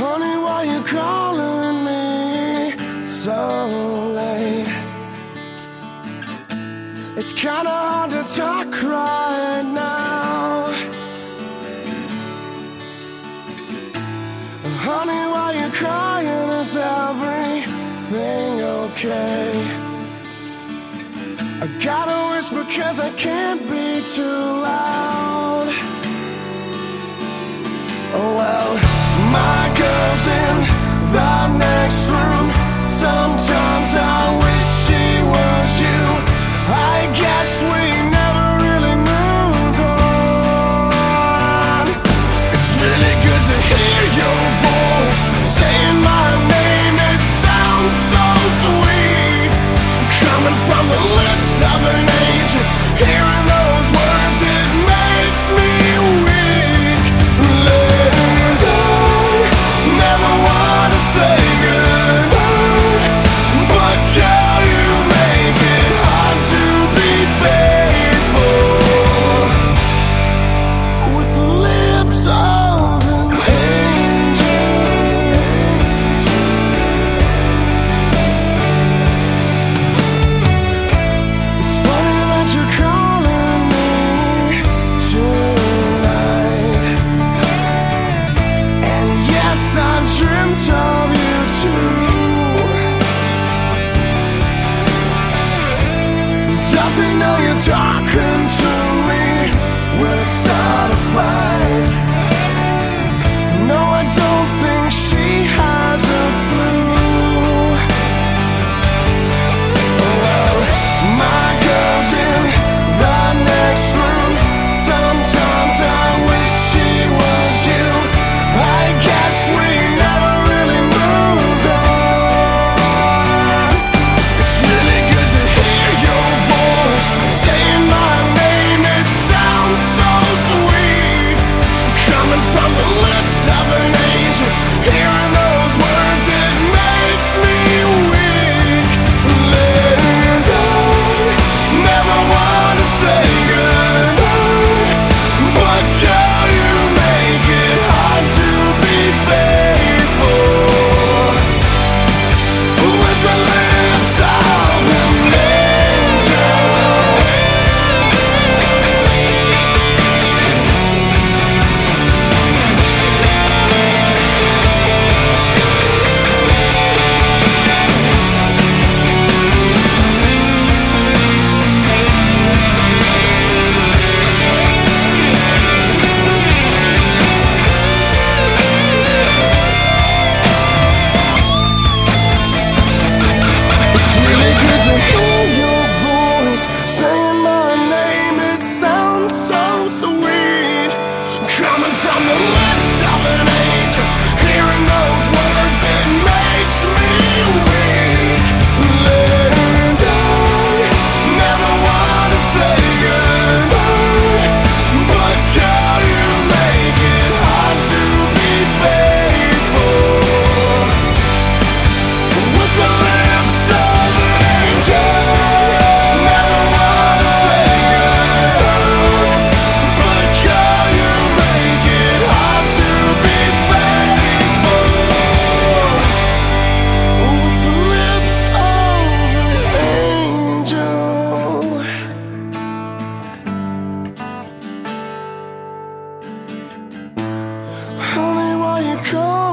Honey, why you calling me so late? It's kinda hard to talk right now. Honey, why you crying? Is everything okay? I gotta whisper cause I can't be too the next room. Sometimes I wish she was you. I guess we never really moved on. It's really good to hear your voice. Saying my name, it sounds so sweet. Coming from the lips of an angel Hearing those words dreamt of you too. Does he know you're talking Love. only 枯